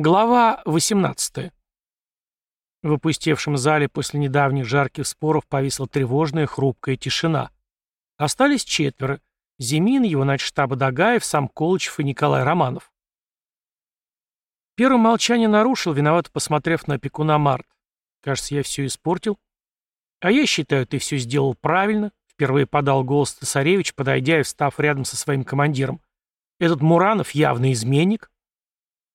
Глава 18. В опустевшем зале после недавних жарких споров повисла тревожная хрупкая тишина. Остались четверо. Зимин, его начштаба Дагаев, сам Колычев и Николай Романов. Первым молчание нарушил, виновато посмотрев на опекуна Март. «Кажется, я все испортил». «А я считаю, ты все сделал правильно», — впервые подал голос цесаревич, подойдя и встав рядом со своим командиром. «Этот Муранов явный изменник».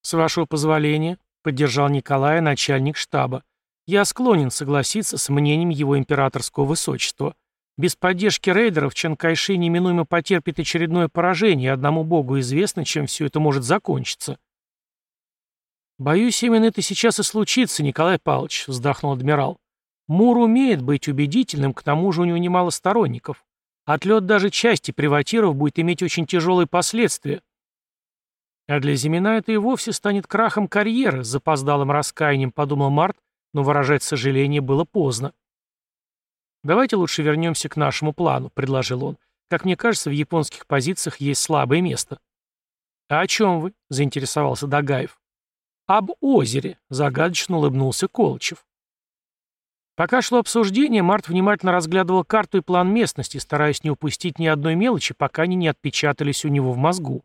«С вашего позволения», — поддержал Николая начальник штаба, «я склонен согласиться с мнением его императорского высочества. Без поддержки рейдеров Чан Кайши неминуемо потерпит очередное поражение, одному богу известно, чем все это может закончиться». «Боюсь, именно это сейчас и случится, Николай Павлович», — вздохнул адмирал. «Мур умеет быть убедительным, к тому же у него немало сторонников. Отлет даже части приватиров будет иметь очень тяжелые последствия». А для Зимина это и вовсе станет крахом карьеры, запоздалым раскаянием, подумал Март, но выражать сожаление было поздно. «Давайте лучше вернемся к нашему плану», — предложил он. «Как мне кажется, в японских позициях есть слабое место». «А о чем вы?» — заинтересовался Дагаев. «Об озере», — загадочно улыбнулся Колычев. Пока шло обсуждение, Март внимательно разглядывал карту и план местности, стараясь не упустить ни одной мелочи, пока они не отпечатались у него в мозгу.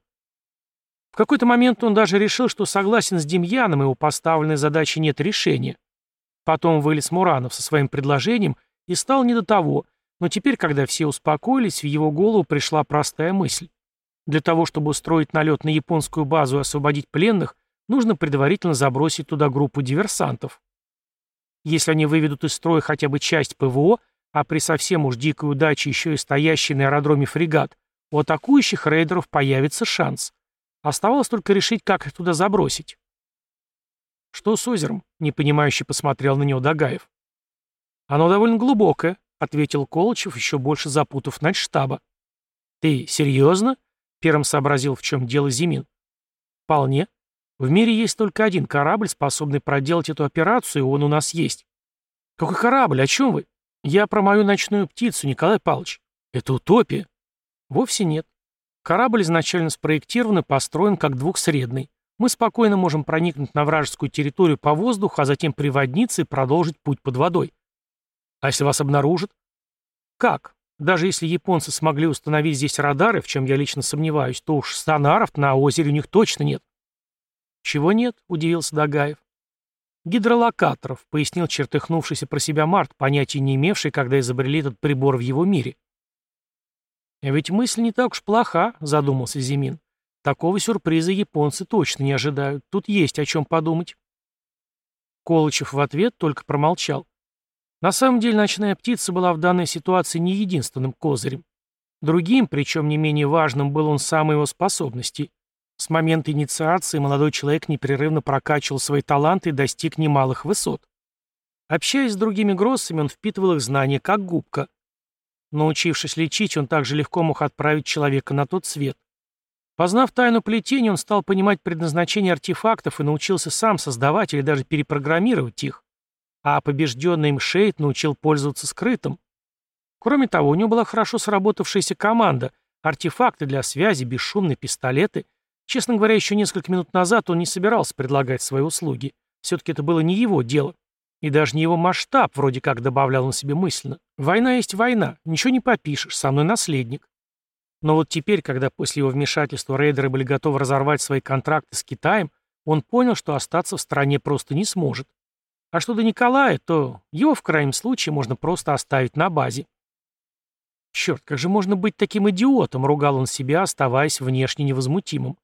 Какой-то момент он даже решил, что согласен с Демьяном, и у поставленной задачи нет решения. Потом вылез Муранов со своим предложением и стал не до того, но теперь, когда все успокоились, в его голову пришла простая мысль. Для того, чтобы устроить налет на японскую базу и освободить пленных, нужно предварительно забросить туда группу диверсантов. Если они выведут из строя хотя бы часть ПВО, а при совсем уж дикой удаче еще и стоящий на аэродроме фрегат, у атакующих рейдеров появится шанс. Оставалось только решить, как их туда забросить. «Что с озером?» — непонимающе посмотрел на него Дагаев. «Оно довольно глубокое», — ответил Колычев, еще больше запутав штаба. «Ты серьезно?» — первым сообразил, в чем дело Зимин. «Вполне. В мире есть только один корабль, способный проделать эту операцию, и он у нас есть». «Какой корабль? О чем вы?» «Я про мою ночную птицу, Николай Павлович». «Это утопия». «Вовсе нет. Корабль изначально спроектирован и построен как двухсредный. Мы спокойно можем проникнуть на вражескую территорию по воздуху, а затем приводниться и продолжить путь под водой. А если вас обнаружат? Как? Даже если японцы смогли установить здесь радары, в чем я лично сомневаюсь, то уж сонаров на озере у них точно нет. Чего нет? Удивился Дагаев. Гидролокаторов, пояснил чертыхнувшийся про себя Март, понятия не имевший, когда изобрели этот прибор в его мире. «А ведь мысль не так уж плоха», — задумался Зимин. «Такого сюрприза японцы точно не ожидают. Тут есть о чем подумать». Колычев в ответ только промолчал. На самом деле ночная птица была в данной ситуации не единственным козырем. Другим, причем не менее важным, был он сам его способности. С момента инициации молодой человек непрерывно прокачивал свои таланты и достиг немалых высот. Общаясь с другими гроссами, он впитывал их знания как губка. Научившись лечить, он также легко мог отправить человека на тот свет. Познав тайну плетения, он стал понимать предназначение артефактов и научился сам создавать или даже перепрограммировать их. А побежденный им Шейд научил пользоваться скрытым. Кроме того, у него была хорошо сработавшаяся команда, артефакты для связи, бесшумные пистолеты. Честно говоря, еще несколько минут назад он не собирался предлагать свои услуги. Все-таки это было не его дело. И даже не его масштаб, вроде как добавлял он себе мысленно. Война есть война, ничего не попишешь, со мной наследник. Но вот теперь, когда после его вмешательства рейдеры были готовы разорвать свои контракты с Китаем, он понял, что остаться в стране просто не сможет. А что до Николая, то его в крайнем случае можно просто оставить на базе. Черт, как же можно быть таким идиотом, ругал он себя, оставаясь внешне невозмутимым.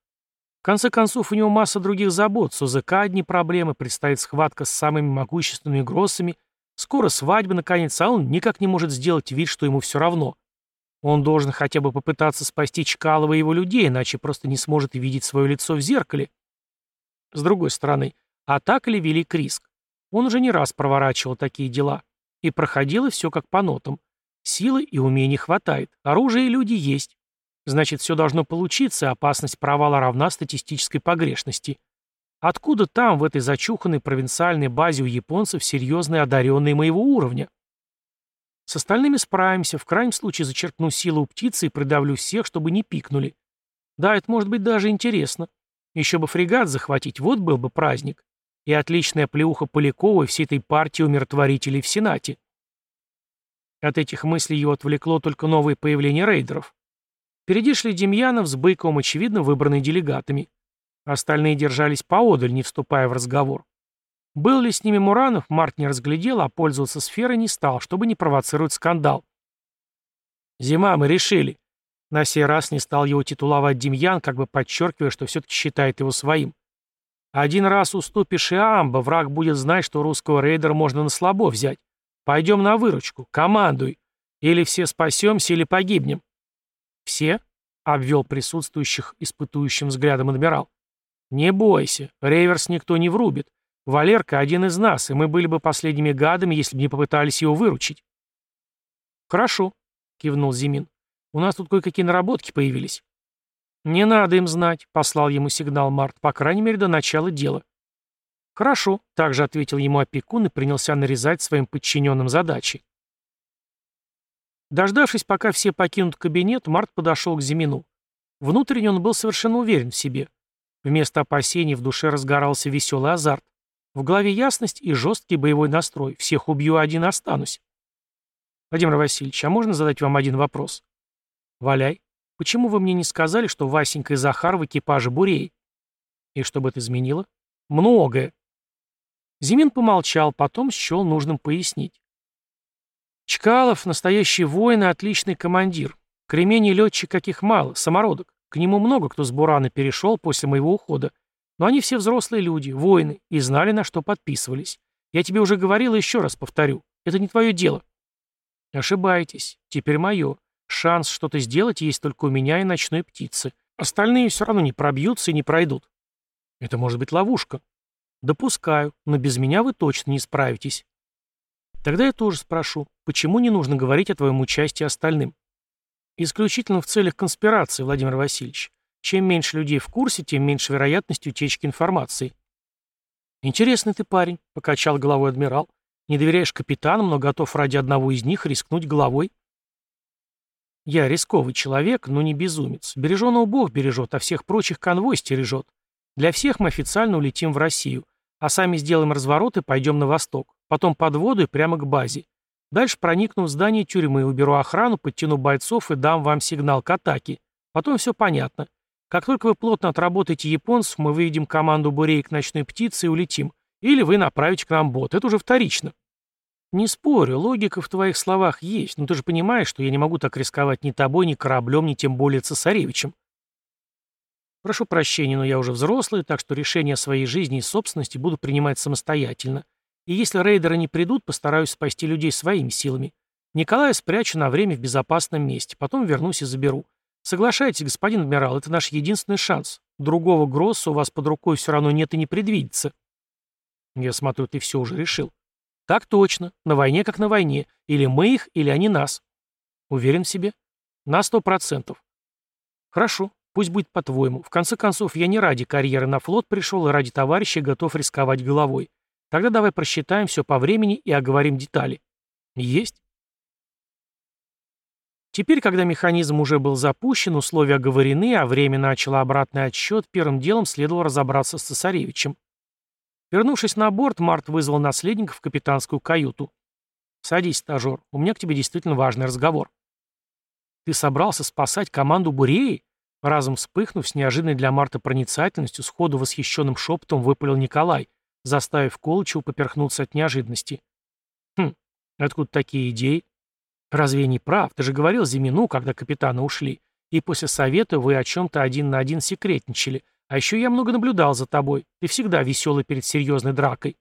Конце концов, у него масса других забот, с УЗК одни проблемы, предстоит схватка с самыми могущественными гроссами, скоро свадьба, наконец, а он никак не может сделать вид, что ему все равно. Он должен хотя бы попытаться спасти Чкалова и его людей, иначе просто не сможет видеть свое лицо в зеркале. С другой стороны, а так ли велик риск? Он уже не раз проворачивал такие дела. И проходило все как по нотам. Силы и умений хватает, оружие и люди есть. Значит, все должно получиться, опасность провала равна статистической погрешности. Откуда там, в этой зачуханной провинциальной базе у японцев серьезные одаренные моего уровня? С остальными справимся, в крайнем случае зачерпну силу у птицы и придавлю всех, чтобы не пикнули. Да, это может быть даже интересно. Еще бы фрегат захватить, вот был бы праздник. И отличная плеуха Полякова и всей этой партии умиротворителей в Сенате. От этих мыслей его отвлекло только новое появление рейдеров. Впереди шли Демьянов с Быковым, очевидно, выбранные делегатами. Остальные держались поодаль, не вступая в разговор. Был ли с ними Муранов, Март не разглядел, а пользоваться сферой не стал, чтобы не провоцировать скандал. «Зима, мы решили». На сей раз не стал его титуловать Демьян, как бы подчеркивая, что все-таки считает его своим. «Один раз уступишь и амба, враг будет знать, что русского рейдера можно на слабо взять. Пойдем на выручку, командуй. Или все спасемся, или погибнем». «Все?» — обвел присутствующих испытующим взглядом адмирал. «Не бойся, реверс никто не врубит. Валерка один из нас, и мы были бы последними гадами, если бы не попытались его выручить». «Хорошо», — кивнул Зимин. «У нас тут кое-какие наработки появились». «Не надо им знать», — послал ему сигнал Март, по крайней мере, до начала дела. «Хорошо», — также ответил ему опекун и принялся нарезать своим подчиненным задачи. Дождавшись, пока все покинут кабинет, Март подошел к Зимину. Внутренне он был совершенно уверен в себе. Вместо опасений в душе разгорался веселый азарт. В голове ясность и жесткий боевой настрой. Всех убью, а один останусь. Владимир Васильевич, а можно задать вам один вопрос? Валяй. Почему вы мне не сказали, что Васенька и Захар в экипаже Бурей? И что бы это изменило? Многое. Зимин помолчал, потом счел нужным пояснить. Чкалов — настоящий воин и отличный командир. Кремень и летчик каких мало, самородок. К нему много кто с Бурана перешел после моего ухода. Но они все взрослые люди, воины, и знали, на что подписывались. Я тебе уже говорил и еще раз повторю. Это не твое дело. Ошибаетесь. Теперь мое. Шанс что-то сделать есть только у меня и ночной птицы. Остальные все равно не пробьются и не пройдут. Это может быть ловушка. Допускаю, но без меня вы точно не справитесь. Тогда я тоже спрошу, почему не нужно говорить о твоем участии остальным? Исключительно в целях конспирации, Владимир Васильевич. Чем меньше людей в курсе, тем меньше вероятность утечки информации. «Интересный ты парень», — покачал головой адмирал. «Не доверяешь капитанам, но готов ради одного из них рискнуть головой». «Я рисковый человек, но не безумец. Береженого Бог бережет, а всех прочих конвой стережет. Для всех мы официально улетим в Россию, а сами сделаем разворот и пойдем на восток. Потом под воду и прямо к базе. Дальше проникну в здание тюрьмы, уберу охрану, подтяну бойцов и дам вам сигнал к атаке. Потом все понятно. Как только вы плотно отработаете японцев, мы выведем команду бурей к ночной птице и улетим. Или вы направите к нам бот. Это уже вторично. Не спорю, логика в твоих словах есть, но ты же понимаешь, что я не могу так рисковать ни тобой, ни кораблем, ни тем более цесаревичем. Прошу прощения, но я уже взрослый, так что решение о своей жизни и собственности буду принимать самостоятельно. И если рейдеры не придут, постараюсь спасти людей своими силами. Николая спрячу на время в безопасном месте, потом вернусь и заберу. Соглашайтесь, господин адмирал, это наш единственный шанс. Другого Гросса у вас под рукой все равно нет и не предвидится. Я смотрю, ты все уже решил. Так точно. На войне как на войне. Или мы их, или они нас. Уверен в себе? На сто процентов. Хорошо, пусть будет по-твоему. В конце концов, я не ради карьеры на флот пришел и ради товарища готов рисковать головой. Тогда давай просчитаем все по времени и оговорим детали. Есть? Теперь, когда механизм уже был запущен, условия оговорены, а время начало обратный отсчет, первым делом следовало разобраться с цесаревичем. Вернувшись на борт, Март вызвал наследника в капитанскую каюту. «Садись, стажер, у меня к тебе действительно важный разговор». «Ты собрался спасать команду Буреи?» Разом вспыхнув, с неожиданной для Марта проницательностью, сходу восхищенным шепотом выпалил Николай, заставив Колычева поперхнуться от неожиданности. «Хм, откуда такие идеи?» Разве я не прав? Ты же говорил Зимину, когда капитаны ушли. И после совета вы о чем-то один на один секретничали. А еще я много наблюдал за тобой. Ты всегда веселый перед серьезной дракой.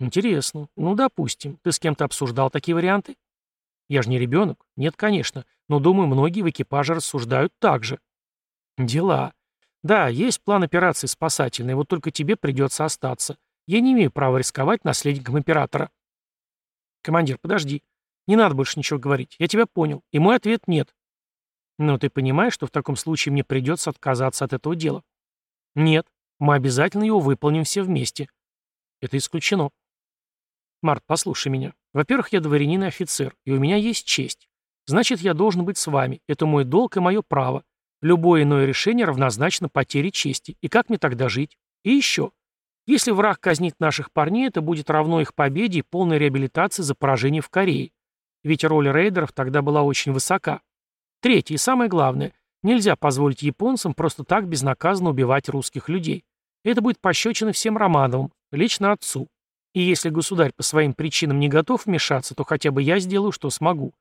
Интересно. Ну, допустим. Ты с кем-то обсуждал такие варианты? Я же не ребенок. Нет, конечно. Но, думаю, многие в экипаже рассуждают так же. Дела. Да, есть план операции спасательной, вот только тебе придется остаться. Я не имею права рисковать наследником императора. Командир, подожди. Не надо больше ничего говорить. Я тебя понял. И мой ответ нет. Но ты понимаешь, что в таком случае мне придется отказаться от этого дела? Нет. Мы обязательно его выполним все вместе. Это исключено. Март, послушай меня. Во-первых, я дворянин и офицер, и у меня есть честь. Значит, я должен быть с вами. Это мой долг и мое право. Любое иное решение равнозначно потере чести. И как мне тогда жить? И еще. Если враг казнит наших парней, это будет равно их победе и полной реабилитации за поражение в Корее. Ведь роль рейдеров тогда была очень высока. Третье и самое главное. Нельзя позволить японцам просто так безнаказанно убивать русских людей. Это будет пощечина всем Романовым, лично отцу. И если государь по своим причинам не готов вмешаться, то хотя бы я сделаю, что смогу.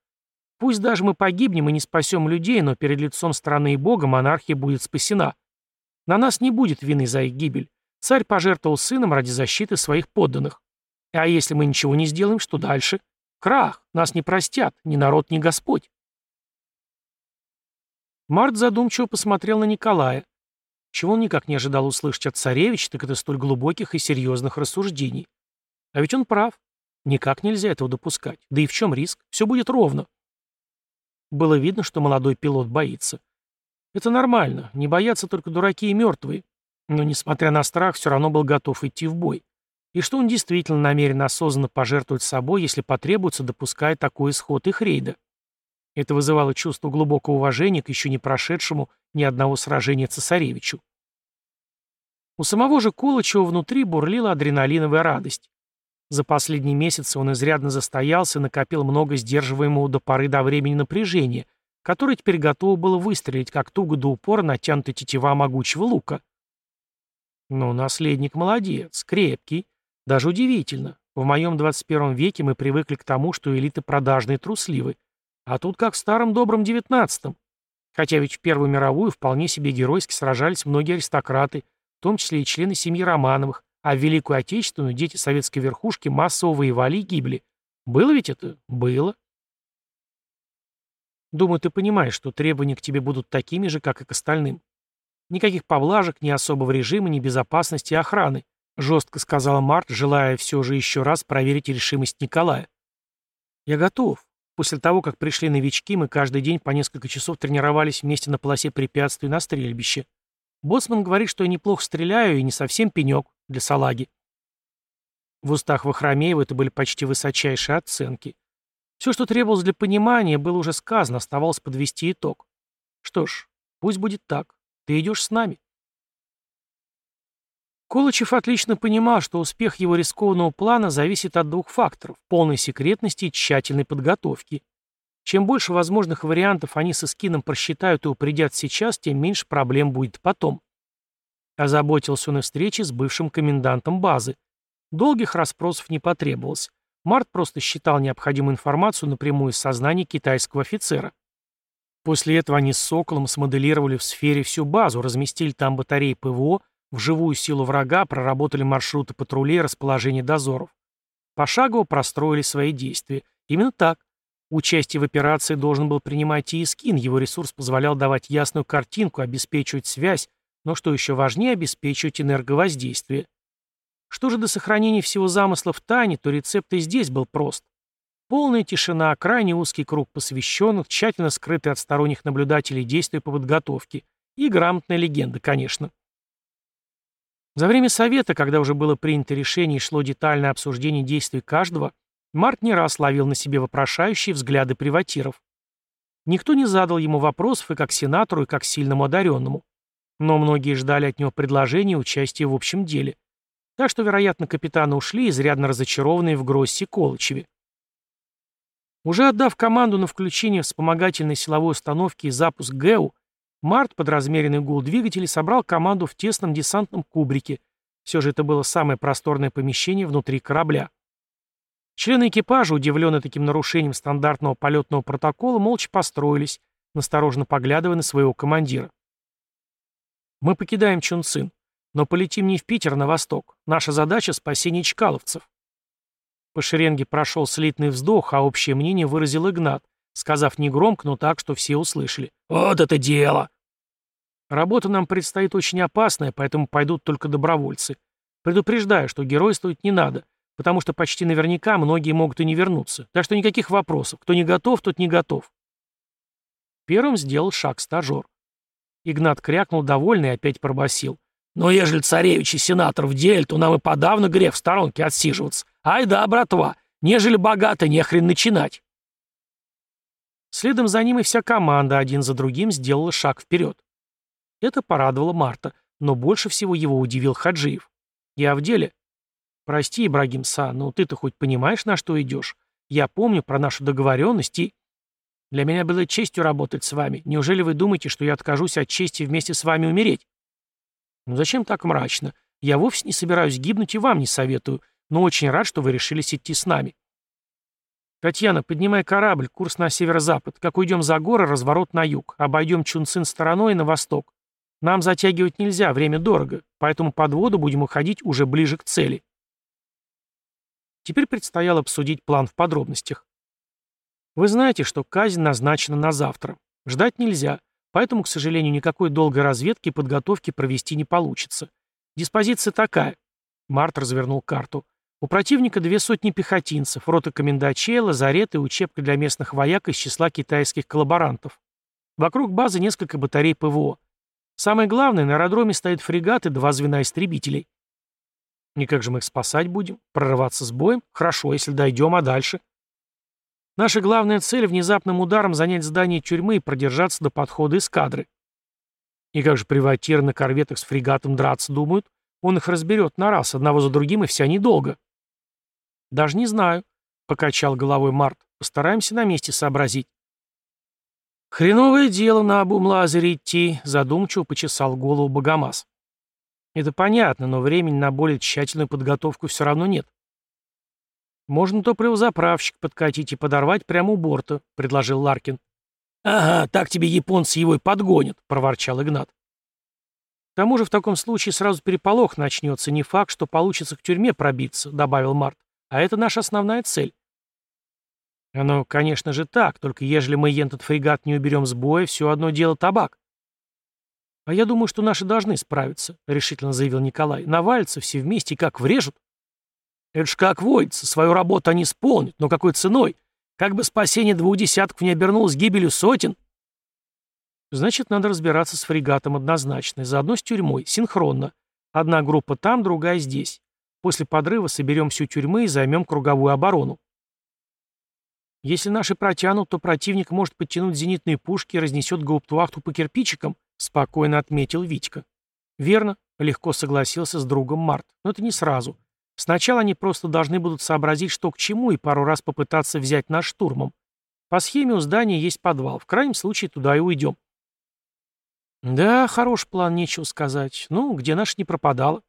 Пусть даже мы погибнем и не спасем людей, но перед лицом страны и Бога монархия будет спасена. На нас не будет вины за их гибель. Царь пожертвовал сыном ради защиты своих подданных. А если мы ничего не сделаем, что дальше? Крах, нас не простят, ни народ, ни Господь. Март задумчиво посмотрел на Николая. Чего он никак не ожидал услышать от царевича, так это столь глубоких и серьезных рассуждений. А ведь он прав. Никак нельзя этого допускать. Да и в чем риск? Все будет ровно. Было видно, что молодой пилот боится. Это нормально, не боятся только дураки и мертвые. Но, несмотря на страх, все равно был готов идти в бой. И что он действительно намерен осознанно пожертвовать собой, если потребуется, допуская такой исход их рейда. Это вызывало чувство глубокого уважения к еще не прошедшему ни одного сражения цесаревичу. У самого же Колычева внутри бурлила адреналиновая радость. За последние месяцы он изрядно застоялся и накопил много сдерживаемого до поры до времени напряжения, которое теперь готово было выстрелить, как туго до упора натянутая тетива могучего лука. Но наследник молодец, крепкий, даже удивительно. В моем 21 веке мы привыкли к тому, что элиты продажные и трусливы. А тут как в старом добром 19-м. Хотя ведь в Первую мировую вполне себе геройски сражались многие аристократы, в том числе и члены семьи Романовых, а в Великую Отечественную дети советской верхушки массово воевали и гибли. Было ведь это? Было. Думаю, ты понимаешь, что требования к тебе будут такими же, как и к остальным. Никаких поблажек, ни особого режима, ни безопасности и охраны, жестко сказала Март, желая все же еще раз проверить решимость Николая. Я готов. После того, как пришли новички, мы каждый день по несколько часов тренировались вместе на полосе препятствий на стрельбище. Боцман говорит, что я неплохо стреляю и не совсем пенек для салаги. В устах Вахромеева это были почти высочайшие оценки. Все, что требовалось для понимания, было уже сказано, оставалось подвести итог. Что ж, пусть будет так. Ты идешь с нами. Колычев отлично понимал, что успех его рискованного плана зависит от двух факторов – полной секретности и тщательной подготовки. Чем больше возможных вариантов они со скином просчитают и упредят сейчас, тем меньше проблем будет потом. Озаботился он и встрече с бывшим комендантом базы. Долгих расспросов не потребовалось. Март просто считал необходимую информацию напрямую из сознания китайского офицера. После этого они с Соколом смоделировали в сфере всю базу, разместили там батареи ПВО, вживую силу врага, проработали маршруты патрулей, расположение дозоров. Пошагово простроили свои действия. Именно так. Участие в операции должен был принимать и Искин, его ресурс позволял давать ясную картинку, обеспечивать связь, но что еще важнее, обеспечивать энерговоздействие. Что же до сохранения всего замысла в тайне, то рецепт и здесь был прост. Полная тишина, крайне узкий круг посвященных, тщательно скрытые от сторонних наблюдателей действия по подготовке. И грамотная легенда, конечно. За время совета, когда уже было принято решение и шло детальное обсуждение действий каждого, Март не раз ловил на себе вопрошающие взгляды приватиров. Никто не задал ему вопросов и как сенатору, и как сильному одаренному. Но многие ждали от него предложения участия в общем деле. Так что, вероятно, капитаны ушли, изрядно разочарованные в Гроссе Колычеве. Уже отдав команду на включение вспомогательной силовой установки и запуск ГЭУ, Март под размеренный гул двигателей собрал команду в тесном десантном кубрике. Все же это было самое просторное помещение внутри корабля. Члены экипажа, удивленные таким нарушением стандартного полетного протокола, молча построились, настороженно поглядывая на своего командира. Мы покидаем Чунцин, но полетим не в Питер, а на восток. Наша задача — спасение чкаловцев. По шеренге прошел слитный вздох, а общее мнение выразил Игнат, сказав негромко, но так, что все услышали. «Вот это дело!» Работа нам предстоит очень опасная, поэтому пойдут только добровольцы. Предупреждаю, что геройствовать не надо, потому что почти наверняка многие могут и не вернуться. Так что никаких вопросов. Кто не готов, тот не готов. Первым сделал шаг стажер. Игнат крякнул довольный и опять пробасил. «Но ежели царевич и сенатор в деле, то нам и подавно грех в сторонке отсиживаться. Ай да, братва, нежели богато, нехрен начинать». Следом за ним и вся команда один за другим сделала шаг вперед. Это порадовало Марта, но больше всего его удивил Хаджиев. «Я в деле». «Прости, Ибрагим Са, но ты-то хоть понимаешь, на что идешь? Я помню про нашу договоренность и...» «Для меня было честью работать с вами. Неужели вы думаете, что я откажусь от чести вместе с вами умереть?» «Ну зачем так мрачно? Я вовсе не собираюсь гибнуть и вам не советую, но очень рад, что вы решились идти с нами». «Татьяна, поднимай корабль, курс на северо-запад. Как уйдем за горы, разворот на юг. Обойдем Чунцин стороной на восток. Нам затягивать нельзя, время дорого, поэтому под воду будем уходить уже ближе к цели». Теперь предстояло обсудить план в подробностях. Вы знаете, что казнь назначена на завтра. Ждать нельзя, поэтому, к сожалению, никакой долгой разведки и подготовки провести не получится. Диспозиция такая. Март развернул карту. У противника две сотни пехотинцев, рота комендачей, лазарет и учебка для местных вояк из числа китайских коллаборантов. Вокруг базы несколько батарей ПВО. Самое главное, на аэродроме стоят фрегаты, два звена истребителей. И как же мы их спасать будем? Прорываться с боем? Хорошо, если дойдем, а дальше? Наша главная цель — внезапным ударом занять здание тюрьмы и продержаться до подхода эскадры. И как же приватиры на корветах с фрегатом драться думают? Он их разберет на раз, одного за другим, и вся недолго. «Даже не знаю», — покачал головой Март. «Постараемся на месте сообразить». «Хреновое дело на Абум-Лазере идти», — задумчиво почесал голову Богомаз. «Это понятно, но времени на более тщательную подготовку все равно нет». «Можно топливозаправщик подкатить и подорвать прямо у борта», — предложил Ларкин. «Ага, так тебе японцы его и подгонят», — проворчал Игнат. «К тому же в таком случае сразу переполох начнется, не факт, что получится к тюрьме пробиться», — добавил Март. А это наша основная цель. Оно, конечно же, так, только ежели мы этот фрегат не уберем с боя, все одно дело табак. А я думаю, что наши должны справиться, решительно заявил Николай. Навалятся все вместе и как врежут. Это ж как водится, свою работу они исполнят, но какой ценой? Как бы спасение двух десятков не обернулось гибелью сотен? Значит, надо разбираться с фрегатом однозначно, заодно с тюрьмой, синхронно. Одна группа там, другая здесь. После подрыва соберем всю тюрьму и займем круговую оборону. Если наши протянут, то противник может подтянуть зенитные пушки и разнесет гауптвахту по кирпичикам, спокойно отметил Витька. Верно, легко согласился с другом Март, но это не сразу. Сначала они просто должны будут сообразить, что к чему, и пару раз попытаться взять нас штурмом. По схеме у здания есть подвал, в крайнем случае туда и уйдем. Да, хороший план, нечего сказать. Ну, где наш не пропадало.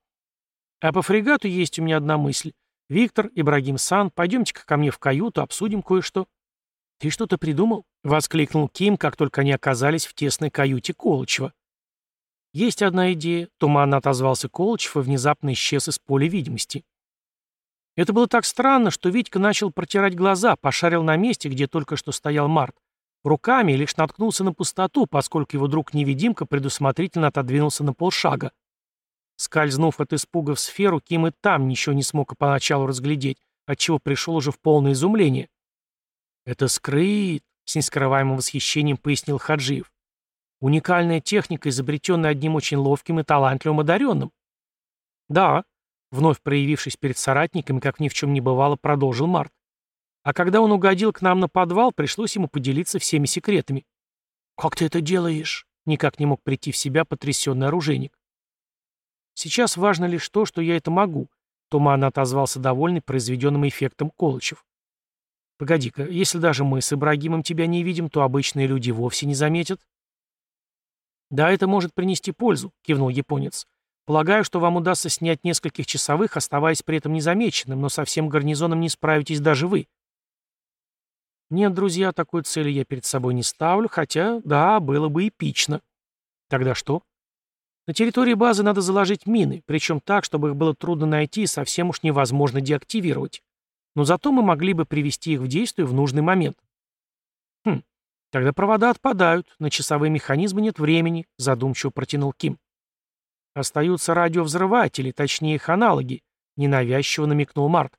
А по фрегату есть у меня одна мысль. Виктор, Ибрагим Сан, пойдемте-ка ко мне в каюту, обсудим кое-что. Ты что-то придумал? Воскликнул Ким, как только они оказались в тесной каюте Колычева. Есть одна идея. Туманно отозвался Колычев и внезапно исчез из поля видимости. Это было так странно, что Витька начал протирать глаза, пошарил на месте, где только что стоял Март. Руками лишь наткнулся на пустоту, поскольку его друг-невидимка предусмотрительно отодвинулся на полшага. Скользнув от испуга в сферу, Ким и там ничего не смог поначалу разглядеть, отчего пришел уже в полное изумление. «Это скрыт», — с нескрываемым восхищением пояснил Хаджиев. «Уникальная техника, изобретенная одним очень ловким и талантливым одаренным». «Да», — вновь проявившись перед соратниками, как ни в чем не бывало, продолжил Март. «А когда он угодил к нам на подвал, пришлось ему поделиться всеми секретами». «Как ты это делаешь?» — никак не мог прийти в себя потрясенный оружейник. Сейчас важно лишь то, что я это могу», — туманно отозвался довольный произведенным эффектом Колычев. «Погоди-ка, если даже мы с Ибрагимом тебя не видим, то обычные люди вовсе не заметят». «Да, это может принести пользу», — кивнул японец. «Полагаю, что вам удастся снять нескольких часовых, оставаясь при этом незамеченным, но со всем гарнизоном не справитесь даже вы». «Нет, друзья, такой цели я перед собой не ставлю, хотя, да, было бы эпично». «Тогда что?» На территории базы надо заложить мины, причем так, чтобы их было трудно найти и совсем уж невозможно деактивировать. Но зато мы могли бы привести их в действие в нужный момент. Хм, тогда провода отпадают, на часовые механизмы нет времени, задумчиво протянул Ким. Остаются радиовзрыватели, точнее их аналоги, ненавязчиво намекнул Март.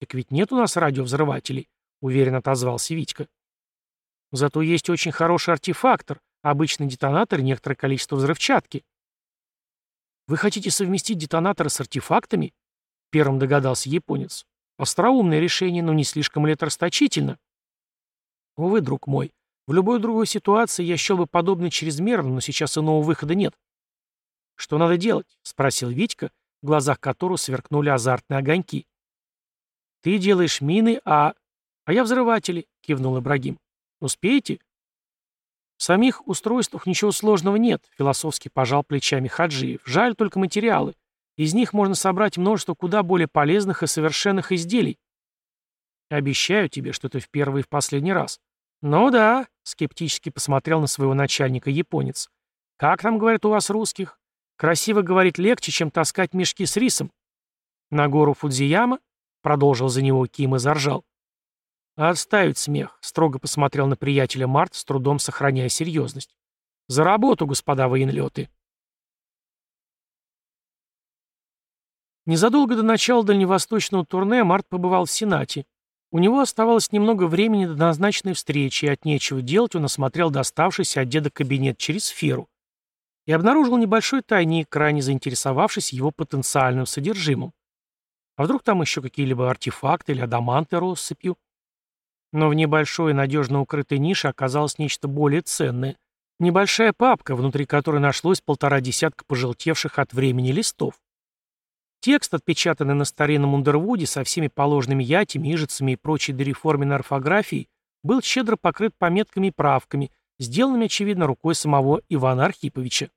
Так ведь нет у нас радиовзрывателей, уверенно отозвался Витька. Зато есть очень хороший артефактор, обычный детонатор и некоторое количество взрывчатки. «Вы хотите совместить детонаторы с артефактами?» Первым догадался японец. «Остроумное решение, но не слишком ли это расточительно?» «Увы, друг мой, В любой другой ситуации я счел бы подобное чрезмерно, но сейчас иного выхода нет. «Что надо делать?» — спросил Витька, в глазах которого сверкнули азартные огоньки. «Ты делаешь мины, а...» «А я взрыватели», — кивнул Ибрагим. «Успеете?» «В самих устройствах ничего сложного нет», — философски пожал плечами Хаджиев. «Жаль только материалы. Из них можно собрать множество куда более полезных и совершенных изделий». «Обещаю тебе, что это в первый и в последний раз». «Ну да», — скептически посмотрел на своего начальника японец. «Как там, говорят, у вас русских? Красиво говорить легче, чем таскать мешки с рисом». «На гору Фудзияма?» — продолжил за него Ким и заржал. «Отставить смех», — строго посмотрел на приятеля Март, с трудом сохраняя серьезность. «За работу, господа военлеты!» Незадолго до начала дальневосточного турне Март побывал в Сенате. У него оставалось немного времени до назначенной встречи, и от нечего делать он осмотрел доставшийся от деда кабинет через сферу и обнаружил небольшой тайник, крайне заинтересовавшись его потенциальным содержимым. А вдруг там еще какие-либо артефакты или адаманты россыпью? Но в небольшой надежно укрытой нише оказалось нечто более ценное. Небольшая папка, внутри которой нашлось полтора десятка пожелтевших от времени листов. Текст, отпечатанный на старинном Ундервуде со всеми положенными ятями, ижицами и прочей дореформенной орфографией, был щедро покрыт пометками и правками, сделанными, очевидно, рукой самого Ивана Архиповича.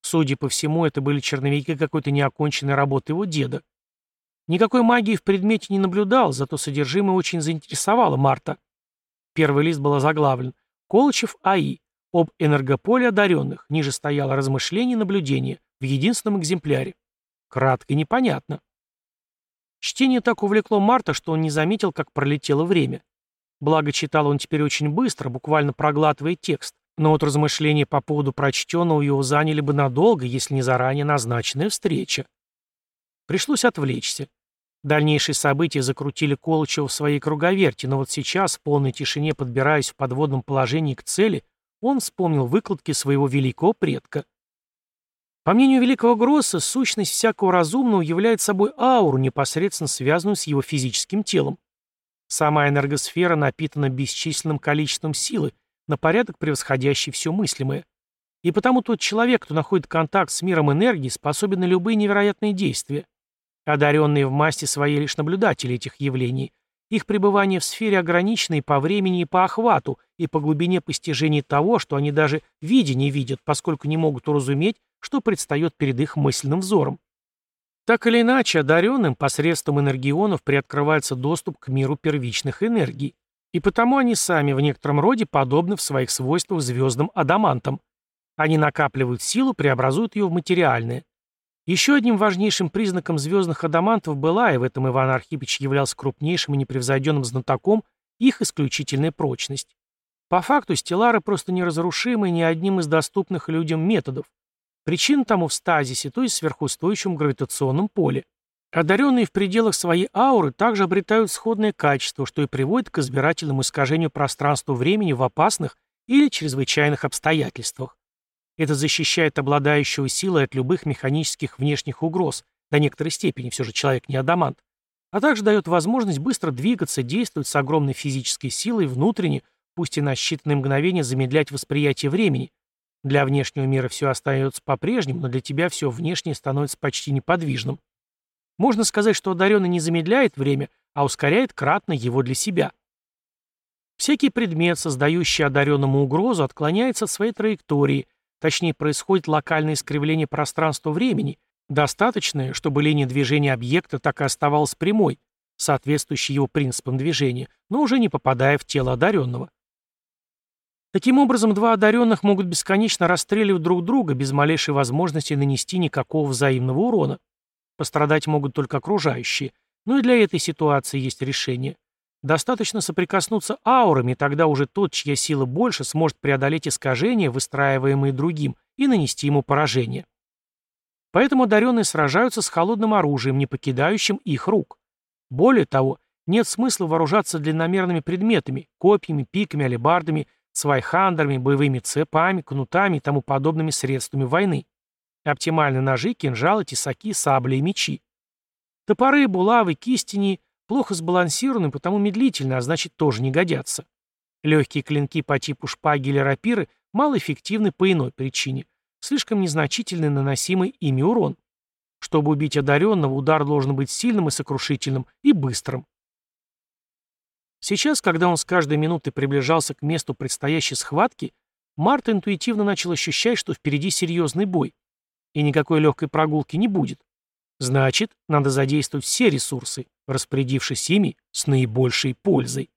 Судя по всему, это были черновики какой-то неоконченной работы его деда. Никакой магии в предмете не наблюдал, зато содержимое очень заинтересовало Марта. Первый лист был заглавлен «Колычев А.И. Об энергополе одаренных». Ниже стояло размышление и наблюдение в единственном экземпляре. Кратко и непонятно. Чтение так увлекло Марта, что он не заметил, как пролетело время. Благо, читал он теперь очень быстро, буквально проглатывая текст. Но вот размышления по поводу прочтенного его заняли бы надолго, если не заранее назначенная встреча. Пришлось отвлечься. Дальнейшие события закрутили Колычева в своей круговерти, но вот сейчас, в полной тишине подбираясь в подводном положении к цели, он вспомнил выкладки своего великого предка. По мнению великого Гросса, сущность всякого разумного является собой ауру, непосредственно связанную с его физическим телом. Сама энергосфера напитана бесчисленным количеством силы, на порядок превосходящей все мыслимое. И потому тот человек, кто находит контакт с миром энергии, способен на любые невероятные действия. Одаренные в масти своей лишь наблюдатели этих явлений. Их пребывание в сфере ограничено и по времени, и по охвату, и по глубине постижения того, что они даже видя не видят, поскольку не могут уразуметь, что предстает перед их мысленным взором. Так или иначе, одаренным посредством энергионов приоткрывается доступ к миру первичных энергий. И потому они сами в некотором роде подобны в своих свойствах звездным адамантам. Они накапливают силу, преобразуют ее в материальное. Еще одним важнейшим признаком звездных адамантов была, и в этом Иван Архипович являлся крупнейшим и непревзойденным знатоком, их исключительная прочность. По факту стеллары просто неразрушимы ни одним из доступных людям методов. Причина тому в стазисе, то есть сверхустойчивом гравитационном поле. Одаренные в пределах своей ауры также обретают сходное качество, что и приводит к избирательному искажению пространства-времени в опасных или чрезвычайных обстоятельствах. Это защищает обладающего силой от любых механических внешних угроз, до некоторой степени все же человек не адамант, а также дает возможность быстро двигаться, действовать с огромной физической силой внутренне, пусть и на считанные мгновения замедлять восприятие времени. Для внешнего мира все остается по-прежнему, но для тебя все внешнее становится почти неподвижным. Можно сказать, что одаренный не замедляет время, а ускоряет кратно его для себя. Всякий предмет, создающий одаренному угрозу, отклоняется от своей траектории – Точнее, происходит локальное искривление пространства-времени, достаточное, чтобы линия движения объекта так и оставалась прямой, соответствующей его принципам движения, но уже не попадая в тело одаренного. Таким образом, два одаренных могут бесконечно расстреливать друг друга без малейшей возможности нанести никакого взаимного урона. Пострадать могут только окружающие, но и для этой ситуации есть решение. Достаточно соприкоснуться аурами, тогда уже тот, чья сила больше, сможет преодолеть искажения, выстраиваемые другим, и нанести ему поражение. Поэтому одаренные сражаются с холодным оружием, не покидающим их рук. Более того, нет смысла вооружаться длинномерными предметами, копьями, пиками, алебардами, свайхандерами, боевыми цепами, кнутами и тому подобными средствами войны. Оптимальны ножи, кинжалы, тесаки, сабли и мечи. Топоры, булавы, кистени Плохо сбалансированы, потому медлительны, а значит тоже не годятся. Легкие клинки по типу шпаги или рапиры малоэффективны по иной причине. Слишком незначительный наносимый ими урон. Чтобы убить одаренного, удар должен быть сильным и сокрушительным, и быстрым. Сейчас, когда он с каждой минутой приближался к месту предстоящей схватки, Март интуитивно начал ощущать, что впереди серьезный бой, и никакой легкой прогулки не будет. Значит, надо задействовать все ресурсы, распорядившись ими с наибольшей пользой.